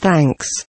Thanks.